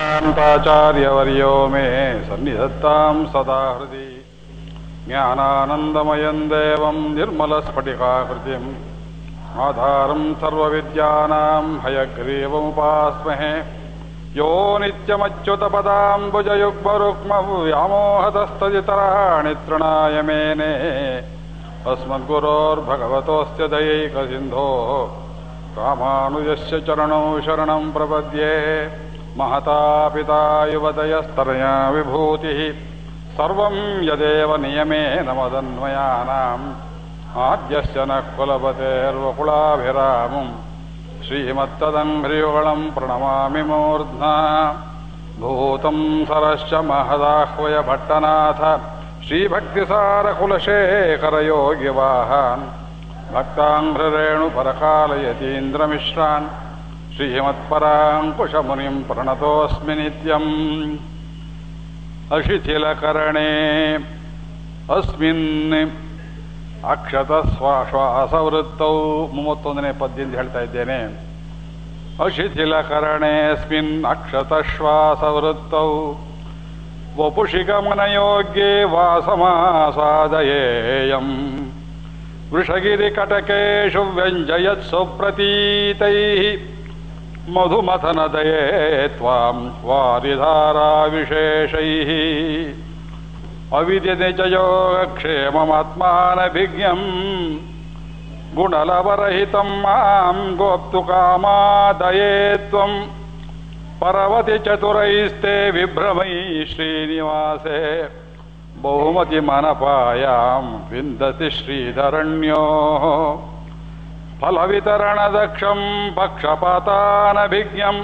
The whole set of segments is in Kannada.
शान्ताचार्यवर्यो मे सन्निधत्तां सदा हृदि ज्ञानानन्दमयं देवं निर्मलस्फटिकाकृतिम् आधारं सर्वविद्यानां हयग्रीवमुपास्महे यो नित्यमच्युतपदाम्बुजयुग्मरुक्मव्यामोहतस्तदितराणि तृणाय मेने अस्मद्गुरोर्भगवतोऽस्य दयैकसिन्धोः रामानुजस्य चरणौ शरणं प्रपद्ये महता पिता युवतयस्तरया विभूतिः सर्वं यदेव नियमेन मदन्वयानाम् आद्यस्य नः कुलपतेर्वकुलाभिरामम् श्रीमत्तदङ्घ्रियुगळम् प्रणमामि मूर्ध्ना भूतम् सरश्च महदाह्वय भट्टनाथ श्रीभक्तिसारकुलशेखरयोगिवाहान् भक्ताङ्घ्ररेणुपरकालयतीन्द्रमिश्रान् श्रीमत्पराङ्कुशमुनिम् प्रणतोऽस्मि नित्यम् अशिथिलकरणे अस्मिन् ಅಕ್ಷತ ಶ್ವಾಸವೃತ್ತೌ ಮೂವತ್ತೊಂದನೇ ಪದ್ಯದಿಂದ ಹೇಳ್ತಾ ಇದ್ದೇನೆ ಅಶಿಥಿಲಕರಣೇಸ್ಮಿನ್ ಅಕ್ಷತ ಶ್ವಾಸವೃತ್ತೌ ವಪುಷಿ ಗಮನಯೋಗ್ಯೆ ವಾಸಮಾಸಾದಯೇಯಂ ವೃಷಗಿರಿಕಟಕೇಶು ವ್ಯಂಜಯತ್ ಸುಪ್ರತೀತೈ मधुमथनदये त्वां विशेष अविद्यनिजयोगक्षेममात्मानभिज्ञम् गुणलवरहितं माँ गोप्तुकामादये त्वं। पर्वति चतुरैस्ते विभ्रमै श्रीनिवासे। बहुमतिमनपायां विन्दति श्रीधरण्योः। फलवितरणदक्षं पक्षपातानभिज्ञम्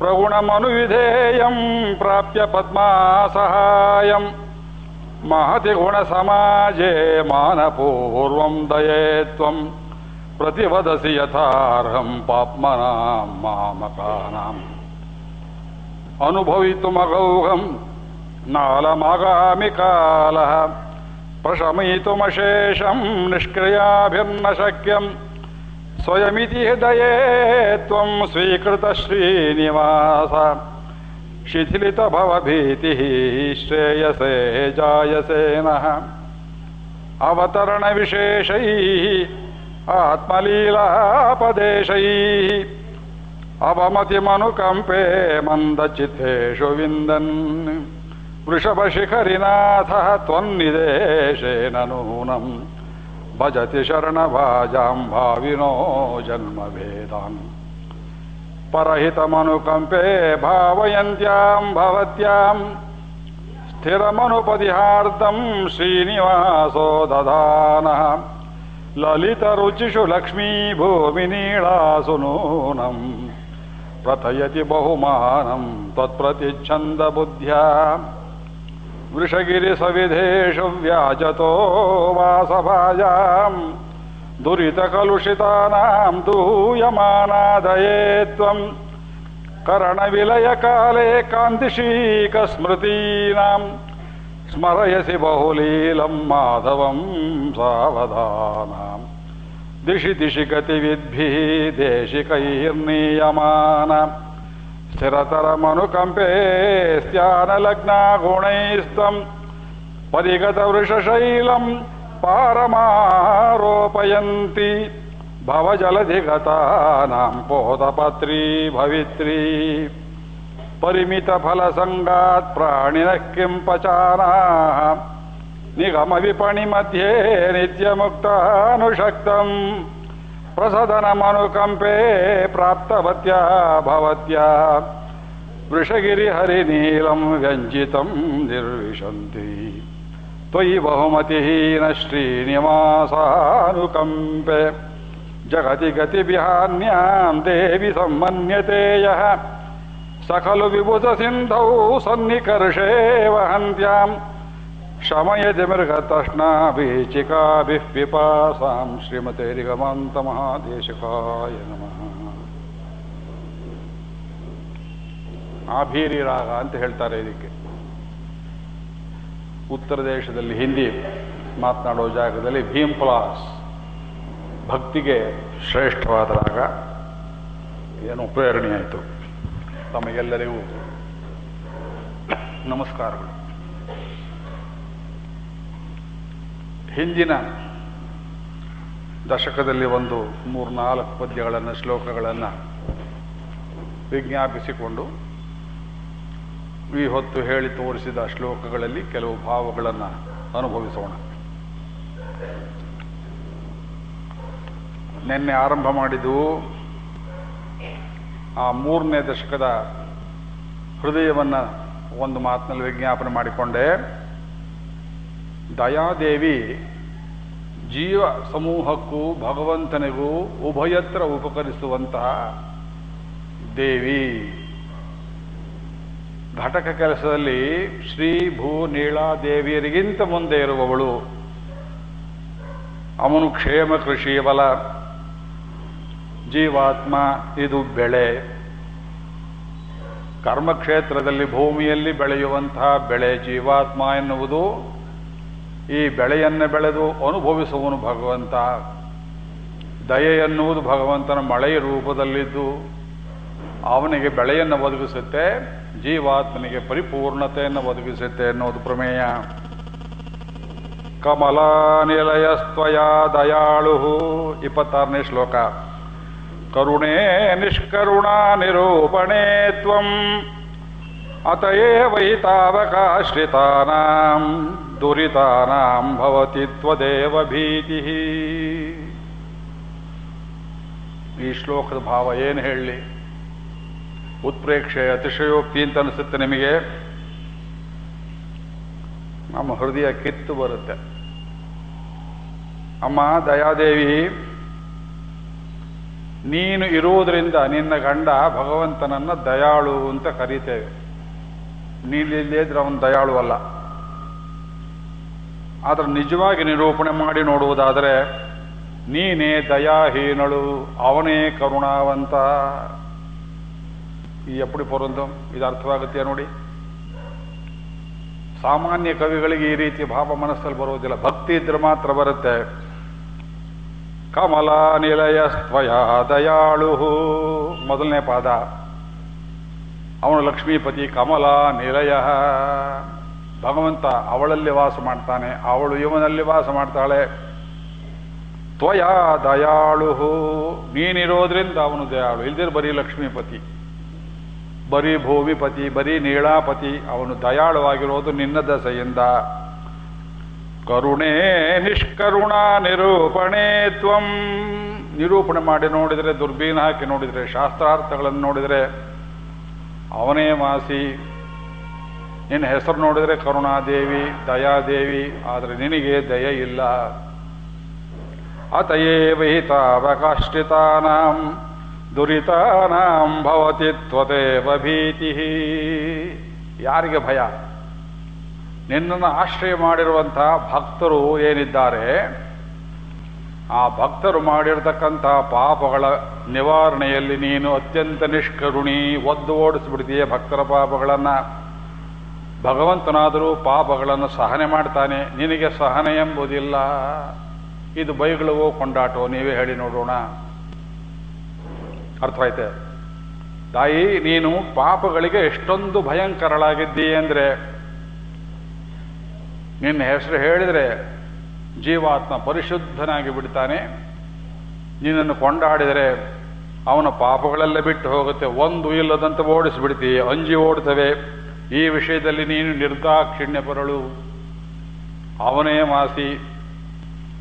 प्रगुणमनुविधेयं प्राप्य पद्मासहायम् महति गुणसमाजे मानपूर्वं दये त्वं प्रतिवदसि यथार्हं पाप्मनां मामकानाम् अनुभवितुमगौहं नालमागामि कालः प्रशमयितुमशेषं निष्क्रियाभिर्न शक्यम् स्वयमिति हृदये त्वं स्वीकृतश्रीनिवास। शिथिलितभवभीतिः श्रेयसे जायसे नः। अवतरणविशेषैः, आत्मलीलापदेशैः। अवमतिमनुकम्पे मन्दचित्तेषु विन्दन्। वृषभशिखरिनाथः त्वन्निदेशेन नूनम् भजति शरणभाजां भाविनो जन्मभेदान् परहितमनुकम्पे भावयन्त्यां भवत्यां स्थिरमनुपदिहार्दं श्रीनिवासो दधानः ललितरुचिषु लक्ष्मीभूमिनीळासु नूनम् प्रथयति बहुमानं त्वत्प्रतिच्छन्दबुद्ध्या वृषगिरिसविधेषु व्याजतो वासभाजाम् दुरितकलुषितानां दूयमानादये त्वं करणविलयकाले कान्तिशीकस्मृतीनां स्मरयसि बहुलीलं माधवं सावधानां। दिशि दिशि गतिविद्भिः देशिकैर्नीयमान स्थिरतरमनुकम्पे स्यानलग्ना गुणैस्त्वं परिगतवृषशैलम् पारमारोपयन्ति भवजलधिगतानां पोतपत्री भवित्री परिमितफलसङ्गात् प्राणिनः किं पचानाः निगमविपणिमध्ये नित्यमुक्तानुशक्तम् प्रसदनमनुकम्पे प्राप्तवत्या, भवत्या। वृषगिरिहरिनीलं व्यञ्जितं निर्विशन्ति। त्वयि बहुमतिहीन श्रीनिवासानुकम्पे। जगति गतिविहान्यां देवि सम्मन्यते यः। स खलु विभुतसिन्धौ सन्निकर्षे ಶಮಯ ತಷ್ಣಾಭಿ ಚಿಕಾಭಿ ಪಿಪಾಸಾಂ ಶ್ರೀಮತೇರಿಗಮಂತ ಮಹಾದೇಶಕಾಯ ನಮಃ. ಆಭೀರಿ ರಾಗ ಅಂತ ಹೇಳ್ತಾರೆ ಇದಕ್ಕೆ. ಉತ್ತರ ದೇಶದಲ್ಲಿ ಹಿಂದಿ ಮಾತನಾಡೋ ಜಾಗದಲ್ಲಿ ಭೀಮ್ ಪ್ಲಾಸ್ ಭಕ್ತಿಗೆ ಶ್ರೇಷ್ಠವಾದ ರಾಗ. ಏನು ಪ್ರೇರಣೆಯಾಯಿತು ತಮಗೆಲ್ಲರಿಗೂ ನಮಸ್ಕಾರಗಳು. ಹಿಂದಿನ ದಶಕದಲ್ಲಿ ಒಂದು ಮೂರು ನಾಲ್ಕು ಪದ್ಯಗಳನ್ನು, ಶ್ಲೋಕಗಳನ್ನು ವಿಜ್ಞಾಪಿಸಿಕೊಂಡು ಈ ಹೊತ್ತು ಹೇಳಿ ತೋರಿಸಿದ ಶ್ಲೋಕಗಳಲ್ಲಿ ಕೆಲವು ಭಾವಗಳನ್ನು ಅನುಭವಿಸೋಣ. ನಿನ್ನೆ ಆರಂಭ ಮಾಡಿದ್ದು ಆ ಮೂರನೇ ದಶಕದ ಹೃದಯವನ್ನು ಒಂದು ಮಾತಿನಲ್ಲಿ ವಿಜ್ಞಾಪನೆ ಮಾಡಿಕೊಂಡೆ. ದಯಾದೇವಿ ಜೀವ ಸಮೂಹಕ್ಕೂ ಭಗವಂತನಿಗೂ ಉಭಯತ್ರ ಉಪಕರಿಸುವಂತಹ ದೇವಿ. ಘಟಕ ಕೆಲಸದಲ್ಲಿ ಶ್ರೀ ಭೂ ನೀಳಾದೇವಿಯರಿಗಿಂತ ಮುಂದೆ ಇರುವವಳು. ಅವನು ಕ್ಷೇಮ ಕೃಷಿ ಬಲ. ಜೀವಾತ್ಮ ಇದು ಬೆಳೆ. ಕರ್ಮಕ್ಷೇತ್ರದಲ್ಲಿ ಭೂಮಿಯಲ್ಲಿ ಬೆಳೆಯುವಂತಹ ಬೆಳೆ ಜೀವಾತ್ಮ ಎನ್ನುವುದು ಈ ಬೆಳೆಯನ್ನು ಬೆಳೆದು ಅನುಭವಿಸುವನು ಭಗವಂತ. ದಯೆ ಎನ್ನುವುದು ಭಗವಂತನ ಮಳೆಯ ರೂಪದಲ್ಲಿದ್ದು, ಅವನಿಗೆ ಬೆಳೆಯನ್ನು ಒದಗಿಸುತ್ತೆ, ಜೀವಾತ್ಮನಿಗೆ ಪರಿಪೂರ್ಣತೆಯನ್ನು ಒದಗಿಸುತ್ತೆ ಎನ್ನುವುದು ಪ್ರಮೇಯ. ಕಮಲಾನಿಲಯಸ್ತ್ವಯ ದಯಾಳು ಇಪ್ಪತ್ತಾರನೇ ಶ್ಲೋಕ. ಕರುಣೇ ನಿಷ್ಕರುಣಾ ನಿರೂಪಣೆ ತ್ವಂ, ಅತಯೇ ವೈ ಭವತಿ ತ್ವದೇವ ಭೀತಿ. ಈ ಶ್ಲೋಕದ ಭಾವ ಏನು ಹೇಳಿ ಉತ್ಪ್ರೇಕ್ಷೆ ಅತಿಶಯೋಕ್ತಿ ಅಂತ ಅನಿಸುತ್ತೆ ನಿಮಗೆ. ನಮ್ಮ ಹೃದಯ ಕಿತ್ತು ಬರುತ್ತೆ. ಅಮ್ಮ ದಯಾದೇವಿ, ನೀನು ಇರುವುದರಿಂದ ನಿನ್ನ ಗಂಡ ಭಗವಂತನನ್ನ ದಯಾಳು ಅಂತ ಕರೀತೇವೆ. ಇದ್ರೆ ಅವನು ದಯಾಳು ಅಲ್ಲ. ಆದ್ರೆ ನಿಜವಾಗಿ ನಿರೂಪಣೆ ಮಾಡಿ ನೋಡುವುದಾದರೆ, ನೀನೇ ದಯಾಹೀನಳು, ಅವನೇ ಕರುಣಾವಂತ. ಈ ಎಪ್ಪಡಿ ಪೊರಂದಂ ಇದು ಅರ್ಥವಾಗುತ್ತೆ ನೋಡಿ. ಸಾಮಾನ್ಯ ಕವಿಗಳಿಗೆ ಈ ರೀತಿ ಭಾವ ಮನಸ್ಸಲ್ಲಿ ಬರುವುದಿಲ್ಲ. ಭಕ್ತಿ ಇದ್ರೆ ಮಾತ್ರ ಬರುತ್ತೆ. ಕಮಲ ನಿಲಯ ಸ್ವಯ ದಯಾಳು ಮೊದಲನೇ ಪಾದ. ಅವನು ಲಕ್ಷ್ಮೀಪತಿ ಕಮಲ ನಿಲಯ. ಭಗವಂತ ಅವಳಲ್ಲಿ ವಾಸ ಮಾಡ್ತಾನೆ, ಅವಳು ಇವನಲ್ಲಿ ವಾಸ ಮಾಡ್ತಾಳೆ. ತ್ವಯ ದಯಾಳು ನೀನಿರೋದ್ರಿಂದ ಅವನು ದಯಾಳು. ಇಲ್ದಿರ ಬರೀ ಲಕ್ಷ್ಮೀಪತಿ, ಬರೀ ಭೂಮಿಪತಿ, ಬರೀ ನೀಳಾಪತಿ, ಅವನು ದಯಾಳುವಾಗಿರೋದು ನಿನ್ನ ದಸೆಯಿಂದ. ಕರುಣೆ ನಿಷ್ಕರುಣ ನಿರೂಪಣೆ ತ್ವಂ. ನಿರೂಪಣೆ ಮಾಡಿ ನೋಡಿದರೆ, ದುರ್ಬೀನ್ ಹಾಕಿ ನೋಡಿದರೆ, ಶಾಸ್ತ್ರಾರ್ಥಗಳನ್ನು ನೋಡಿದರೆ, ಅವನೇ ವಾಸಿ ನಿನ್ನ ಹೆಸರು ನೋಡಿದರೆ ಕರುಣಾದೇವಿ, ದಯಾದೇವಿ, ಆದರೆ ನಿನಗೆ ದಯ ಇಲ್ಲ. ಅತಯೇ ವಿಹಿತಾವಕಾಶ್ರಿತಾನಾಂ, ದುರಿತಾನಾಂ ಭವತಿ ತ್ವದೇವ ಭೀತಿ. ಯಾರಿಗೆ ಭಯ? ನಿನ್ನನ್ನು ಆಶ್ರಯ ಮಾಡಿರುವಂಥ ಭಕ್ತರು ಏನಿದ್ದಾರೆ? ಆ ಭಕ್ತರು ಮಾಡಿರತಕ್ಕಂಥ ಪಾಪಗಳ ನಿವಾರಣೆಯಲ್ಲಿ ನೀನು ಅತ್ಯಂತ ನಿಷ್ಕರುಣಿ, ಒದ್ದು ಓಡಿಸ್ಬಿಡ್ತೀಯ ಭಕ್ತರ ಪಾಪಗಳನ್ನು. ಭಗವಂತನಾದರೂ ಪಾಪಗಳನ್ನು ಸಹನೆ ಮಾಡ್ತಾನೆ. ನಿನಗೆ ಸಹನೆ ಎಂಬುದಿಲ್ಲ. ಇದು ಬೈಗಳವೋ ಕೊಂಡಾಟೋ ನೀವೇ ಹೇಳಿ ನೋಡೋಣ. ಅರ್ಥವಾಯ್ತೆ? ತಾಯಿ, ನೀನು ಪಾಪಗಳಿಗೆ ಎಷ್ಟೊಂದು ಭಯಂಕರಳಾಗಿದ್ದೀ ಅಂದ್ರೆ, ನಿನ್ನ ಹೆಸರು ಹೇಳಿದರೆ ಜೀವಾತ್ಮ ಪರಿಶುದ್ಧನಾಗಿ ಬಿಡ್ತಾನೆ. ನಿನ್ನನ್ನು ಕೊಂಡಾಡಿದರೆ ಅವನ ಪಾಪಗಳೆಲ್ಲ ಬಿಟ್ಟು ಹೋಗುತ್ತೆ. ಒಂದು ಇಲ್ಲದಂತೆ ಓಡಿಸಿಬಿಡ್ತೀಯ. ಅಂಜಿ ಓಡ್ತವೆ ಈ ವಿಷಯದಲ್ಲಿ ನೀನು ನಿರ್ದಾಕ್ಷಿಣ್ಯ ಪರಳು. ಅವನೇ ಮಾಸಿ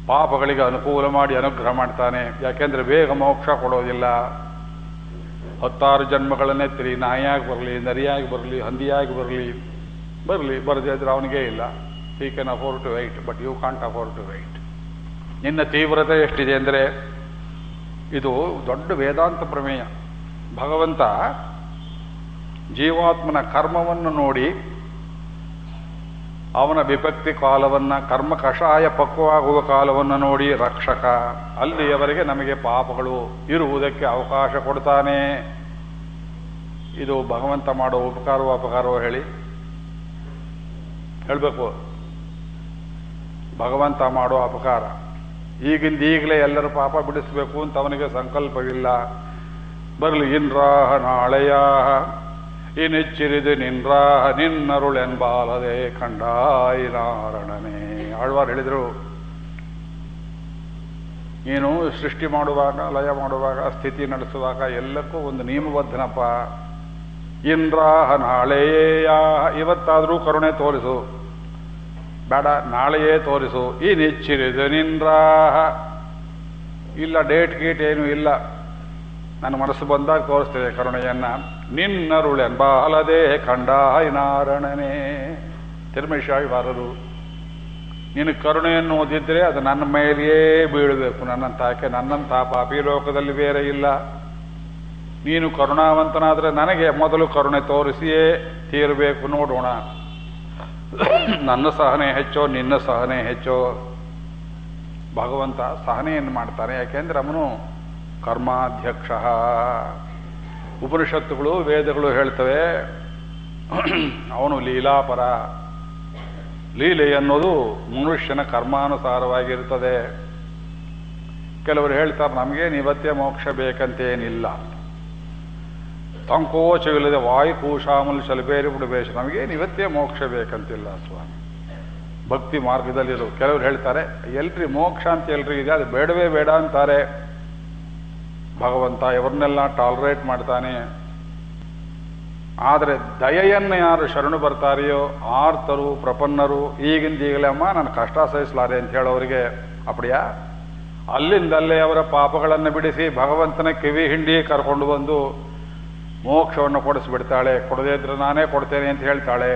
ಪಾಪಗಳಿಗೆ ಅನುಕೂಲ ಮಾಡಿ ಅನುಗ್ರಹ ಮಾಡ್ತಾನೆ. ಯಾಕೆಂದ್ರೆ ಬೇಗ ಮೋಕ್ಷ ಕೊಡೋದಿಲ್ಲ. ಹತ್ತಾರು ಜನ್ಮಗಳನ್ನೇ ತಿರಿ ನಾಯಿಯಾಗಿ ಬರಲಿ, ನರಿಯಾಗಿ ಬರಲಿ, ಹಂದಿಯಾಗಿ ಬರಲಿ ಬರಲಿ, ಬರದೇ ಇದ್ರೆ ಅವನಿಗೆ ಇಲ್ಲ. He can afford to wait but you can't afford to wait ನಿನ್ನ ತೀವ್ರತೆ ಎಷ್ಟಿದೆ ಅಂದರೆ ಇದು ದೊಡ್ಡ ವೇದಾಂತ ಪ್ರಮೇಯ. ಭಗವಂತ ಜೀವಾತ್ಮನ ಕರ್ಮವನ್ನು ನೋಡಿ ಅವನ ವಿಭಕ್ತಿ ಕಾಲವನ್ನು, ಕರ್ಮ ಕಷಾಯ ಪಕ್ವವಾಗುವ ಕಾಲವನ್ನು ನೋಡಿ, ರಕ್ಷಕ, ಅಲ್ಲಿಯವರೆಗೆ ನಮಗೆ ಪಾಪಗಳು ಇರುವುದಕ್ಕೆ ಅವಕಾಶ ಕೊಡ್ತಾನೆ. ಇದು ಭಗವಂತ ಮಾಡೋ ಉಪಕಾರವೋ ಅಪಕಾರವೋ ಹೇಳಿ. ಹೇಳಬೇಕು. ಭಗವಂತ ಮಾಡೋ ಅಪಕಾರ. ಈಗಿಂದ ಈಗಲೇ ಎಲ್ಲರೂ ಪಾಪ ಬಿಡಿಸಬೇಕು ಅಂತ ಅವನಿಗೆ ಸಂಕಲ್ಪವಿಲ್ಲ. ಬರಲಿ, ಇಂದ್ರಾಹ ನಾಳೆಯ ಇನಿಚ್ಚಿರಿದು ನಿನ್ರಾಹ ನಿನ್ನರುಳೆನ್ಬಾಲದೆ ಕಂಡಾಯಿ ನಾರಣನೇ. ಆಳ್ವಾರ್ ಹೇಳಿದರು, ನೀನು ಸೃಷ್ಟಿ ಮಾಡುವಾಗ, ಲಯ ಮಾಡುವಾಗ, ಸ್ಥಿತಿ ನಡೆಸುವಾಗ ಎಲ್ಲಕ್ಕೂ ಒಂದು ನಿಯಮಬದ್ಧನಪ್ಪ. ಇಂದ್ರಾಹ ನಾಳೆಯೇ ಇವತ್ತಾದರೂ ಕರುಣೆ ತೋರಿಸು. ಬೇಡ, ನಾಳೆಯೇ ತೋರಿಸು. ಈ ನೆಚ್ಚಿರಿದು ನಿಂದ್ರಾಹ ಇಲ್ಲ, ಡೇಟ್ ಗೀಟ್ ಏನೂ ಇಲ್ಲ. ನನ್ನ ಮನಸ್ಸು ಬಂದಾಗ ತೋರಿಸ್ತೇವೆ ಕರುಣೆಯನ್ನ. ನಿನ್ನರುಳೆನ್ ಬಾಲದೆ ಕಂಡಾಯ ನಾರಣನೇ ತಿರುಮೇಶಾಗಿ ಬಾರದು. ನಿನ್ನ ಕರುಣೆಯನ್ನು ಓದಿದ್ರೆ ಅದು ನನ್ನ ಮೇಲೆಯೇ ಬೀಳಬೇಕು. ನನ್ನಂತ ಆಕೆ ನನ್ನಂತ ಪಾಪಿ ಲೋಕದಲ್ಲಿ ಬೇರೆ ಇಲ್ಲ. ನೀನು ಕರುಣಾವಂತನಾದರೆ ನನಗೆ ಮೊದಲು ಕರುಣೆ ತೋರಿಸಿಯೇ ತೀರಬೇಕು ನೋಡೋಣ. ನನ್ನ ಸಹನೆ ಹೆಚ್ಚೋ, ನಿನ್ನ ಸಹನೆ ಹೆಚ್ಚೋ. ಭಗವಂತ ಸಹನೆಯನ್ನು ಮಾಡ್ತಾನೆ. ಯಾಕೆಂದ್ರೆ ಅವನು ಕರ್ಮಾಧ್ಯಕ್ಷ. ಉಪನಿಷತ್ತುಗಳು, ವೇದಗಳು ಹೇಳ್ತವೆ. ಅವನು ಲೀಲಾಪರ. ಲೀಲೆ ಅನ್ನೋದು ಮನುಷ್ಯನ ಕರ್ಮಾನುಸಾರವಾಗಿರ್ತದೆ. ಕೆಲವರು ಹೇಳ್ತಾರೆ, ನಮಗೆ ಇವತ್ತೇ ಮೋಕ್ಷ ಬೇಕಂತೇನಿಲ್ಲ. ತಂಕೋಚವಿಲ್ಲದೆ ವಾಯು ಕೂಶಾಮಲ್ ಶಲ್ಬೇರಿ ಬಿಡಬೇಶ ನಮಗೆ ಇವತ್ತೇ ಮೋಕ್ಷ ಬೇಕಂತಿಲ್ಲ ಸ್ವಾಮಿ. ಭಕ್ತಿ ಮಾರ್ಗದಲ್ಲಿರು. ಕೆಲವರು ಹೇಳ್ತಾರೆ, ಎಲ್ರಿ ಮೋಕ್ಷ ಅಂತ ಎಲ್ರಿ ಇದೆ ಅದು ಬೇಡವೇ ಬೇಡ ಅಂತಾರೆ. ಭಗವಂತ ಇವರನ್ನೆಲ್ಲ ಟಾಲರೇಟ್ ಮಾಡ್ತಾನೆ. ಆದರೆ ದಯೆಯನ್ನು ಯಾರು ಶರಣು ಬರ್ತಾರೆಯೋ ಆರ್ತರು, ಪ್ರಪನ್ನರು, ಈಗಿಂದ ಈಗಲೇ ಅಮ್ಮ ನಾನು ಕಷ್ಟ ಸಹಿಸಲಾರೆ ಅಂತ ಹೇಳೋರಿಗೆ, ಅಪ್ಪಡಿಯಾ, ಅಲ್ಲಿಂದಲ್ಲೇ ಅವರ ಪಾಪಗಳನ್ನು ಬಿಡಿಸಿ ಭಗವಂತನ ಕಿವಿ ಹಿಂಡಿ ಕರ್ಕೊಂಡು ಬಂದು ಮೋಕ್ಷವನ್ನು ಕೊಡಿಸಿಬಿಡ್ತಾಳೆ. ಕೊಡದೇ ಇದ್ರೆ ನಾನೇ ಕೊಡ್ತೇನೆ ಅಂತ ಹೇಳ್ತಾಳೆ.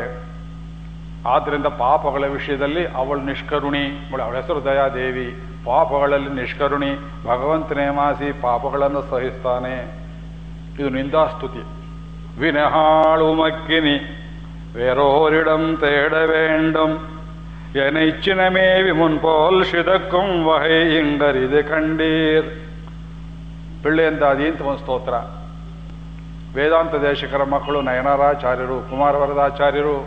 ಆದ್ದರಿಂದ ಪಾಪಗಳ ವಿಷಯದಲ್ಲಿ ಅವಳು ನಿಷ್ಕರುಣಿ ಅವಳ ಹೆಸರು ದಯಾದೇವಿ. ಪಾಪಗಳಲ್ಲಿ ನಿಷ್ಕರುಣಿ ಭಗವಂತನೇ ಮಾಸಿ ಪಾಪಗಳನ್ನು ಸಹಿಸ್ತಾನೆ ಇದು ನಿಂದಾಸ್ತುತಿ വിനഹാളു മക്കിനി വേറോരിടം തേട വേണ്ടും എനയിച്ചിനമേവി മുൻപോൽ ಶಿದಕ್ಕಂ ವಹೈ ಇಂಗರಿದೆ ಕಂಡೀರ್ ಪಿಳ್ಳೆಯಂತಾದಿ ಅಂತ ಒಂದು ಸ್ತೋತ್ರ ವೇದಾಂತ ದೇಶಕರ ಮಕ್ಕಳು ನಯನಾರಾಚಾರ್ಯರು ಕುಮಾರವರದಾಚಾರ್ಯರು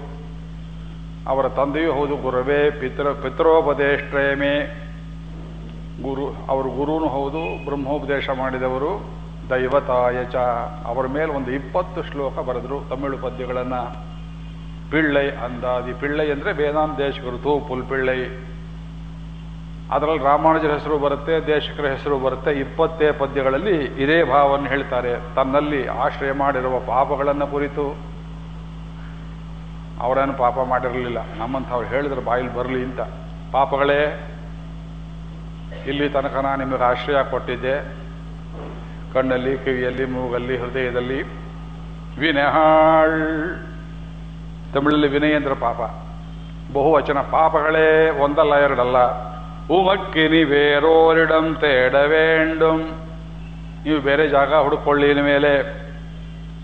ಅವರ ತಂದೆಯೂ ಹೌದು ಗುರುವೇ ಪಿತೃ ಪಿತೃೋಪದೇಷ್ಟ್ರೇಮೇ ಗುರು, ಅವರು ಗುರುನು ಹೌದು, ಬ್ರಹ್ಮೋಪದೇಶ ಮಾಡಿದವರು ದೈವತಾಯಚ ಅವರ ಮೇಲೆ ಒಂದು ಇಪ್ಪತ್ತು ಶ್ಲೋಕ ಬರೆದ್ರು ತಮಿಳು ಪದ್ಯಗಳನ್ನು. ಪಿಳ್ಳೈ ಅಂದಾದಿ, ಪಿಳ್ಳೈ ಅಂದರೆ ವೇದಾಂತ ದೇಶಕರು ತೂ ಪುಲ್ಪಿಳ್ಳೈ ಅದರಲ್ಲಿ ರಾಮಾನುಜರ ಹೆಸರು ಬರುತ್ತೆ, ದೇಶಕರ ಹೆಸರು ಬರುತ್ತೆ, ಇಪ್ಪತ್ತೇ ಪದ್ಯಗಳಲ್ಲಿ ಇದೇ ಭಾವವನ್ನು ಹೇಳ್ತಾರೆ. ತನ್ನಲ್ಲಿ ಆಶ್ರಯ ಮಾಡಿರುವ ಪಾಪಗಳನ್ನು ಕುರಿತು. ಅವರೇನು ಪಾಪ ಮಾಡಿರಲಿಲ್ಲ, ನಮ್ಮಂಥವ್ರು ಹೇಳಿದ್ರೆ ಬಾಯಿಲಿ ಬರಲಿ ಅಂತ. ಪಾಪಗಳೇ ಇಲ್ಲಿ ತನಕ ನಾನು ನಿಮಗೆ ಆಶ್ರಯ ಕೊಟ್ಟಿದ್ದೆ. ಕಣ್ಣಲ್ಲಿ, ಕಿವಿಯಲ್ಲಿ, ಮೂಗಲ್ಲಿ, ಹೃದಯದಲ್ಲಿ ವಿನಹಾಳ್ ತಮಿಳಲ್ಲಿ ವಿನಯೇಂದ್ರ ಪಾಪ. ಬಹುವಚನ ಪಾಪಗಳೇ ಒಂದಲ್ಲ, ಎರಡಲ್ಲ. ಉಮಕ್ಕಿನಿ ಬೇರೋರಿಡಂ ತೇಡವೇಂಡುಂ. ನೀವು ಬೇರೆ ಜಾಗ ಹುಡುಕೊಳ್ಳಿನ ಮೇಲೆ.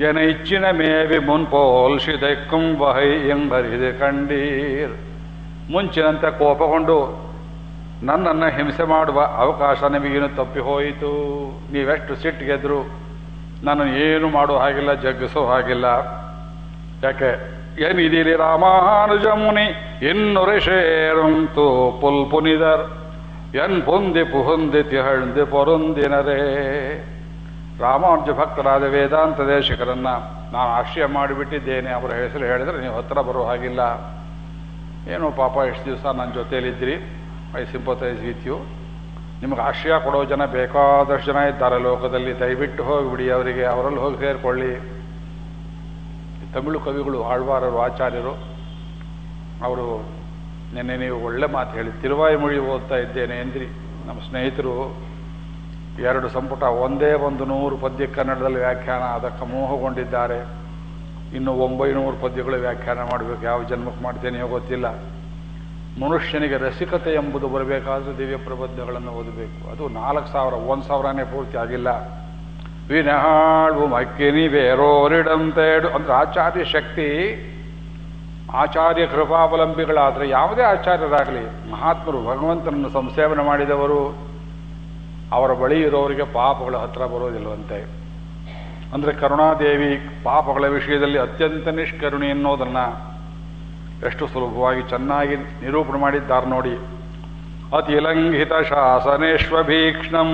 ಏನ ಇಚ್ಚಿನ ಮೇವಿ ಮುನ್ಪೋಲ್ ಶಿದೆಕ್ಕಂ ವಹೈ ಎಂಬರಿದೆ ಕಂಡೀರ್. ಮುಂಚಿನಂತೆ ಕೋಪಗೊಂಡು ನನ್ನನ್ನು ಹಿಂಸೆ ಮಾಡುವ ಅವಕಾಶ ನಿಮಗೇನು ತಪ್ಪಿ ಹೋಯಿತು ನೀವೆಷ್ಟು ಸಿಟ್ಟಿಗೆದ್ರು ನಾನು ಏನು ಮಾಡೋ ಹಾಗಿಲ್ಲ, ಜಗ್ಗಿಸೋ ಹಾಗಿಲ್ಲ. ಯಾಕೆ? ಏನಿದೀರಿ ರಾಮಾನುಜ ಮುನಿ? ಇನ್ನು ಶೇರುಂತು ಪುಲ್ ಪುನಿದರ್ ಎನ್ ಪುಂದಿ ಪುಹುಂದಿ ತಿಹಳ್ದಿ ಪೊರುಂದಿನರೇ. ರಾಮಾನುಜ ಭಕ್ತರಾದ ವೇದಾಂತ ದೇಶಕರನ್ನ ನಾನು ಆಶ್ರಯ ಮಾಡಿಬಿಟ್ಟಿದ್ದೇನೆ. ಅವರ ಹೆಸರು ಹೇಳಿದ್ರೆ ನೀವು ಹತ್ತಿರ ಬರೋ ಹಾಗಿಲ್ಲ. ಏನೋ ಪಾಪ, ಎಷ್ಟು ದಿವಸ ನನ್ನ ಜೊತೆಯಲ್ಲಿದ್ದಿರಿ? I sympathize with you. ನಿಮಗೆ ಆಶ್ರಯ ಕೊಡೋ ಜನ ಬೇಕಾದಷ್ಟು ಜನ ಇದ್ದಾರೆ ಲೋಕದಲ್ಲಿ. ದಯವಿಟ್ಟು ಹೋಗಿಬಿಡಿ, ಅವರಿಗೆ ಅವರಲ್ಲಿ ಹೋಗಿ ಸೇರಿಕೊಳ್ಳಿ. ತಮಿಳು ಕವಿಗಳು, ಆಳ್ವಾರರು, ಆಚಾರ್ಯರು, ಅವರು ನಿನ್ನೆ ನೀವು ಒಳ್ಳೆ ಮಾತು ಹೇಳಿ ತಿರುವಾಯಿಮೊഴി ಓದ್ತಾ ಇದ್ದೇನೆ ಎಂದ್ರಿ. ನಮ್ಮ ಸ್ನೇಹಿತರು ಎರಡು ಸಂಪುಟ, ಒಂದೇ ಒಂದು ನೂರು ಪದ್ಯ ಕನ್ನಡದಲ್ಲಿ ವ್ಯಾಖ್ಯಾನ, ಅದಕ್ಕೆ ಮೋಹಗೊಂಡಿದ್ದಾರೆ. ಇನ್ನು ಒಂಬೈನೂರು ಪದ್ಯಗಳು ವ್ಯಾಖ್ಯಾನ ಮಾಡಬೇಕು. ಯಾವ ಜನ್ಮಕ್ಕೆ ಮಾಡ್ತೇನೆಯೋ ಗೊತ್ತಿಲ್ಲ. ಮನುಷ್ಯನಿಗೆ ರಸಿಕತೆ ಎಂಬುದು ಬರಬೇಕಾದ್ರೆ ದಿವ್ಯ ಪ್ರಬಂಧಗಳನ್ನು ಓದಬೇಕು. ಅದು ನಾಲ್ಕು ಸಾವಿರ, ಒಂದು ಸಾವಿರನೇ ಪೂರ್ತಿ ಆಗಿಲ್ಲ. ವಿನಹಾಳು ಮಕ್ಕಿನಿ ಬೇರೋರಿಡಂ ಅಂದರೆ ಅಂದ್ರೆ ಆಚಾರ್ಯ ಶಕ್ತಿ, ಆಚಾರ್ಯ ಕೃಪಾವಲಂಬಿಗಳಾದರೆ ಯಾವುದೇ ಆಚಾರ್ಯರಾಗಲಿ, ಮಹಾತ್ಮರು ಭಗವಂತನನ್ನು ಸಂಸೇವನೆ ಮಾಡಿದವರು, ಅವರ ಬಳಿ ಇರೋರಿಗೆ ಪಾಪಗಳ ಹತ್ರ ಬರೋದಿಲ್ವಂತೆ. ಅಂದರೆ ಕರುಣಾದೇವಿ ಪಾಪಗಳ ವಿಷಯದಲ್ಲಿ ಅತ್ಯಂತ ನಿಷ್ಕರುಣಿ ಎನ್ನುವುದನ್ನ ಎಷ್ಟು ಸುಲಭವಾಗಿ ಚೆನ್ನಾಗಿ ನಿರೂಪಣೆ ಮಾಡಿದ್ದಾರೆ ನೋಡಿ. ಅತಿಲಂಘಿತ ಶಾಸನೇಶ್ವಭೀಕ್ಷ್ಣಂ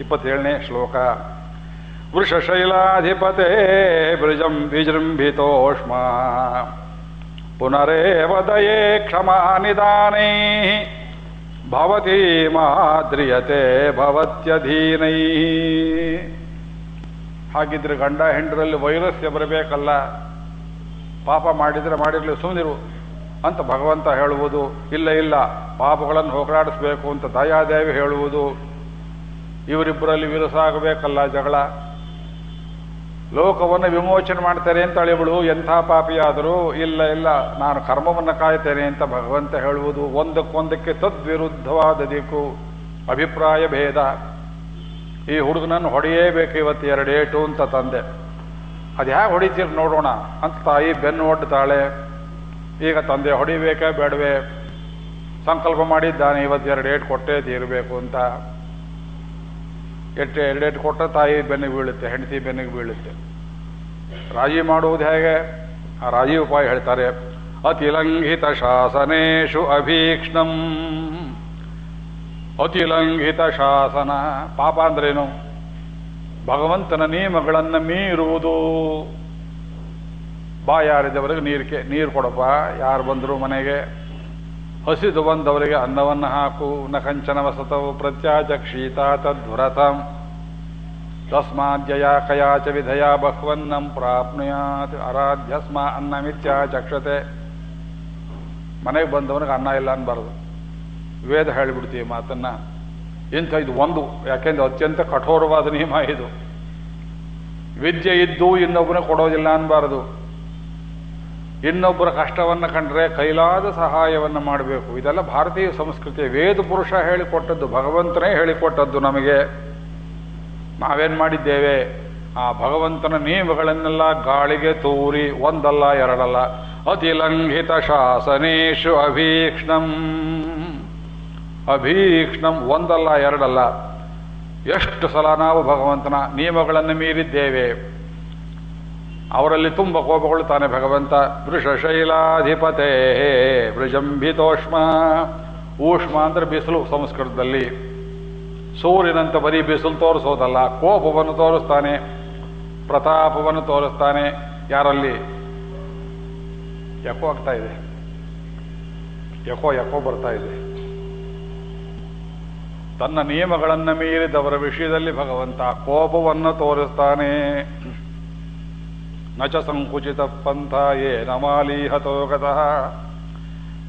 ಇಪ್ಪತ್ತೇಳನೇ ಶ್ಲೋಕ. ವೃಷಶೈಲಾಧಿಪತೆ ಬ್ರಿಜಂ ವಿಜೃಂಭಿತೋಷ್ಮ. ಪುನರೇವ ದಯೇ ಕ್ಷಮಾ ನಿಧಾನೈ. ಭವತಿ ಮಾದ್ರಿಯತೆ ಭವತ್ಯಧೀನೈ. ಹಾಗಿದ್ರೆ ಗಂಡ ಹೆಂಡರಲ್ಲಿ ವೈರಸ್ಯ ಬರಬೇಕಲ್ಲ. ಪಾಪ ಮಾಡಿದರೆ ಮಾಡಿರಲಿ ಸುಮ್ಮನಿರು ಅಂತ ಭಗವಂತ ಹೇಳುವುದು, ಇಲ್ಲ ಇಲ್ಲ, ಪಾಪಗಳನ್ನು ಹೋಗಲಾಡಿಸ್ಬೇಕು ಅಂತ ದಯಾದೇವಿ ಹೇಳುವುದು. ಇವರಿಬ್ಬರಲ್ಲಿ ವಿರಸಾಗಬೇಕಲ್ಲ ಜಗಳ. ಲೋಕವನ್ನು ವಿಮೋಚನೆ ಮಾಡ್ತಾರೆ ಅಂತ ಅಳಿಬಳು ಎಂಥ ಪಾಪಿಯಾದರೂ, ಇಲ್ಲ ಇಲ್ಲ, ನಾನು ಕರ್ಮವನ್ನು ಕಾಯ್ತೇನೆ ಅಂತ ಭಗವಂತ ಹೇಳುವುದು. ಒಂದಕ್ಕೊಂದಕ್ಕೆ ತದ್ವಿರುದ್ಧವಾದ ದಿಕ್ಕು, ಅಭಿಪ್ರಾಯ ಭೇದ. ಈ ಹುಡುಗನನ್ನು ಹೊಡೆಯೇಬೇಕು ಇವತ್ತು ಎರಡೇಟು ಅಂತ ತಂದೆ. ಅದು ಹೇಗೆ ಹೊಡಿತೀರಿ ನೋಡೋಣ ಅಂತ ತಾಯಿ ಬೆನ್ನು ಒಡ್ತಾಳೆ. ಈಗ ತಂದೆ ಹೊಡಿಬೇಕೇ ಬೇಡವೆ? ಸಂಕಲ್ಪ ಮಾಡಿದ್ದಾನೆ, ಇವತ್ತು ಎರಡು ಏಟು ಕೊಟ್ಟೇ ತೀರಬೇಕು ಅಂತ. ಎಟ್ಟು ಎರಡೇಟು ಕೊಟ್ಟ ತಾಯಿ ಬೆನ್ನಿಗೆ ಬೀಳುತ್ತೆ, ಹೆಂಡತಿ ಬೆನ್ನಿಗೆ ಬೀಳುತ್ತೆ. ರಾಜಿ ಮಾಡುವುದು ಹೇಗೆ? ಆ ರಾಜಿ ಉಪಾಯ ಹೇಳ್ತಾರೆ, ಅತಿಲಂಘಿತ ಶಾಸನೇಶು ಅಭೀಕ್ಷ್ಣಂ. ಅತಿಲಂಘಿತ ಶಾಸನ ಪಾಪ ಅಂದ್ರೇನು? ಭಗವಂತನ ನಿಯಮಗಳನ್ನು ಮೀರುವುದು. ಬಾಯಾರಿದವರಿಗೆ ನೀರಿಗೆ ನೀರು ಕೊಡಪ್ಪ. ಯಾರು ಬಂದರು ಮನೆಗೆ ಹಸಿದು ಬಂದವರಿಗೆ ಅನ್ನವನ್ನು ಹಾಕು. ನ ಕಂಚನ ವಸತವು ಪ್ರತ್ಯಾಚಕ್ಷೀತ ತದ್ವ್ರತಂ ತಸ್ಮಾದ್ಯಯ ಕಯಾಚ ವಿಧಯ ಬಹ್ವನ್ನಂ ಪ್ರಾಪ್ನುಯಾತ್. ಅರಾಧ್ಯಸ್ಮ ಅನ್ನಮಿತ್ಯಾಚಕ್ಷತೆ ಮನೆಗೆ ಬಂದವನಿಗೆ ಅನ್ನ ಇಲ್ಲ ಅನ್ಬಾರ್ದು. ವೇದ ಹೇಳಿಬಿಡ್ತೀವಿ ಮಾತನ್ನ. ಇಂಥ ಇದು ಒಂದು, ಯಾಕೆಂದ್ರೆ ಅತ್ಯಂತ ಕಠೋರವಾದ ನಿಯಮ ಇದು. ವಿದ್ಯೆ ಇದ್ದು ಇನ್ನೊಬ್ಬನ ಕೊಡೋದಿಲ್ಲ ಅನ್ಬಾರದು. ಇನ್ನೊಬ್ಬರ ಕಷ್ಟವನ್ನು ಕಂಡ್ರೆ ಕೈಲಾದ ಸಹಾಯವನ್ನು ಮಾಡಬೇಕು. ಇದೆಲ್ಲ ಭಾರತೀಯ ಸಂಸ್ಕೃತಿ ವೇದ ಪುರುಷ ಹೇಳಿಕೊಟ್ಟದ್ದು, ಭಗವಂತನೇ ಹೇಳಿಕೊಟ್ಟದ್ದು ನಮಗೆ. ನಾವೇನ್ ಮಾಡಿದ್ದೇವೆ? ಆ ಭಗವಂತನ ನಿಯಮಗಳನ್ನೆಲ್ಲ ಗಾಳಿಗೆ ತೂರಿ, ಒಂದಲ್ಲ ಎರಡಲ್ಲ. ಅತಿಲಂಘಿತ ಶಾಸನೇಶು ಅಭೀಕ್ಷ್ಣಂ. ಅಭೀಕ್ಷ್ಣಂ ಒಂದಲ್ಲ ಎರಡಲ್ಲ. ಎಷ್ಟು ಸಲ ನಾವು ಭಗವಂತನ ನಿಯಮಗಳನ್ನು ಮೀರಿದ್ದೇವೆ. ಅವರಲ್ಲಿ ತುಂಬ ಕೋಪಗೊಳ್ಳುತ್ತಾನೆ ಭಗವಂತ. ವೃಷಶೈಲಾಧಿಪತೇ ವೃಜಂಭಿತೋಷ್ಮ ಊಷ್ಮ ಅಂದ್ರೆ ಬಿಸಿಲು ಸಂಸ್ಕೃತದಲ್ಲಿ. ಸೂರ್ಯನಂತ ಬರೀ ಬಿಸಿಲು ತೋರಿಸೋದಲ್ಲ, ಕೋಪವನ್ನು ತೋರಿಸ್ತಾನೆ, ಪ್ರತಾಪವನ್ನು ತೋರಿಸ್ತಾನೆ. ಯಾರಲ್ಲಿ? ಯಾಕೋ ಆಗ್ತಾ ಇದೆ. ಯಾಕೋ ಯಾಕೋ ಬರ್ತಾ ಇದೆ. ತನ್ನ ನಿಯಮಗಳನ್ನು ಮೀರಿದವರ ವಿಷಯದಲ್ಲಿ ಭಗವಂತ ಕೋಪವನ್ನು ತೋರಿಸ್ತಾನೆ. ನಚ ಸಂಕುಚಿತ ಪಂಥ ಏ ನಮಾಲೀಹತೋಗತಃ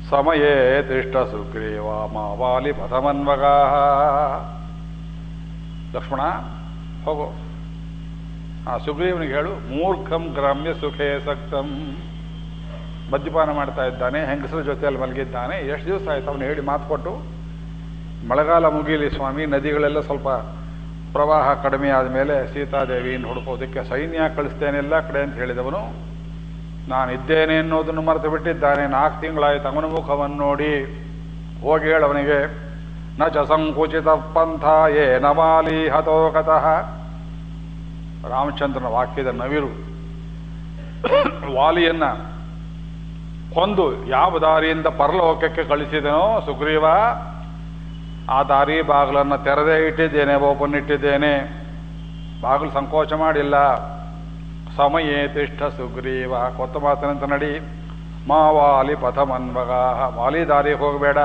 ಸಮಯೇ ತಿಷ್ಟ ಸುಗ್ರೀವ ಮಾವಾಲಿ ಪಥಮನ್ವಗಾ ಲಕ್ಷ್ಮಣ, ಹೋಗು. ಆ ಸುಗ್ರೀವನಿಗೆ ಹೇಳು, ಮೂರ್ಖಂ ಗ್ರಾಮ್ಯ ಸುಖೇ ಸಕ್ತಂ. ಮದ್ಯಪಾನ ಮಾಡ್ತಾ ಇದ್ದಾನೆ, ಹೆಂಗಸರ ಜೊತೆಯಲ್ಲಿ ಮಲಗಿದ್ದಾನೆ, ಎಷ್ಟು ದಿವಸ ಆಯ್ತು ಅವನು ಹೇಳಿ ಮಾತು ಕೊಟ್ಟು? ಮಳೆಗಾಲ ಮುಗೀಲಿ ಸ್ವಾಮಿ, ನದಿಗಳೆಲ್ಲ ಸ್ವಲ್ಪ ಪ್ರವಾಹ ಕಡಿಮೆ ಆದಮೇಲೆ ಸೀತಾದೇವಿಯನ್ನು ಹುಡುಕೋದಕ್ಕೆ ಸೈನ್ಯ ಕಳಿಸ್ತೇನೆ ಎಲ್ಲ ಕಡೆ ಅಂತ ಹೇಳಿದವನು. ನಾನು ಇದ್ದೇನೆ ಅನ್ನೋದನ್ನು ಮರೆತು ಬಿಟ್ಟಿದ್ದಾನೆ. ನಾಲ್ಕು ತಿಂಗಳಾಯಿತು ಅವನ ಮುಖವನ್ನು ನೋಡಿ. ಹೋಗಿ ಹೇಳವನಿಗೆ ನ ಚ ಸಂಕುಚಿತ ಪಂಥ ಏ ನವಾಲಿ ಹತೋಕತಃ ರಾಮಚಂದ್ರನ ವಾಕ್ಯದ ನವಿರು. ವಾಲಿಯನ್ನ ಕೊಂದು ಯಾವ ದಾರಿಯಿಂದ ಪರಲೋಕಕ್ಕೆ ಕಳಿಸಿದನೋ ಸುಗ್ರೀವ ಆ ದಾರಿ ಬಾಗಿಲನ್ನು ತೆರೆದೇ ಇಟ್ಟಿದ್ದೇನೆ ಓಪನ್ ಇಟ್ಟಿದ್ದೇನೆ ಬಾಗಿಲು ಸಂಕೋಚ ಮಾಡಿಲ್ಲ. ಸಮಯೇ ತಿಷ್ಠ ಸುಗ್ರೀವ. ಕೊತ್ತ ಮಾತಿನಂತ ನಡಿ. ಮಾವಾಲಿ ಪಥಮನ್ವಗ ವಾಲಿ ದಾರಿ ಹೋಗಬೇಡ.